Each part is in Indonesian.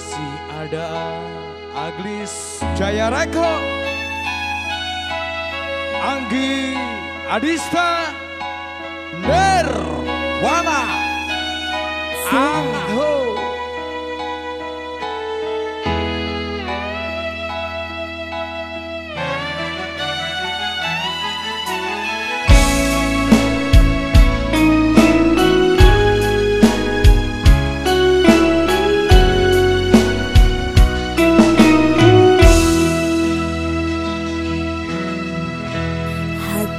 masih ada Aglis Jaya Reko Anggi Adista Nirwana.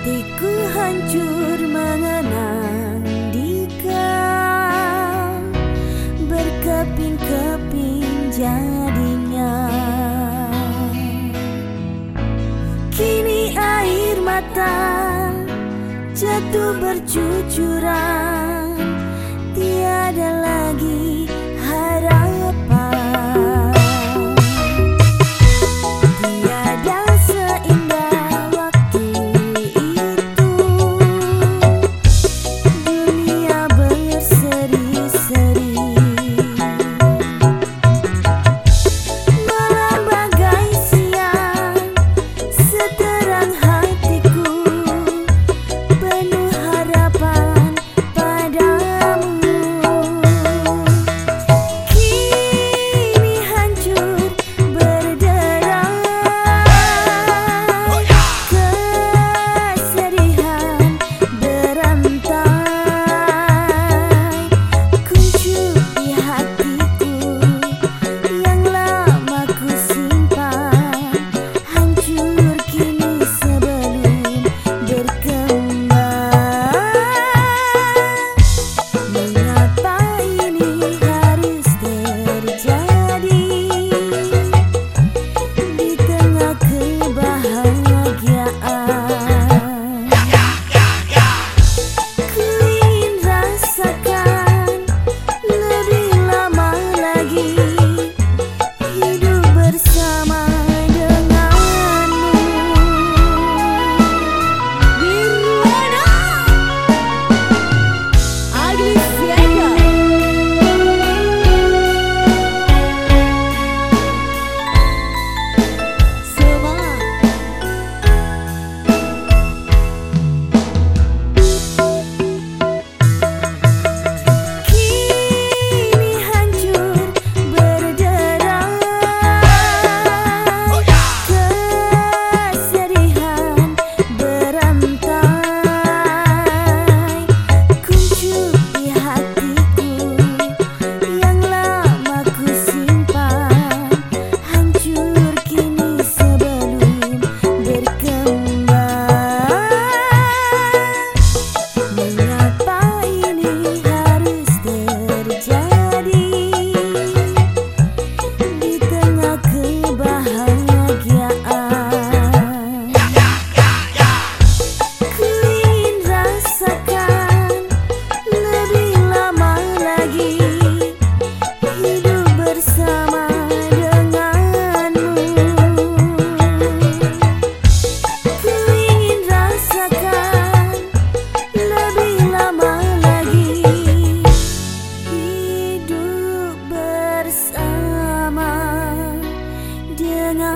Hatiku hancur mengenang dika Berkeping-keping jadinya. Kini air mata jatuh bercucuran. Tiada lagi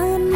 on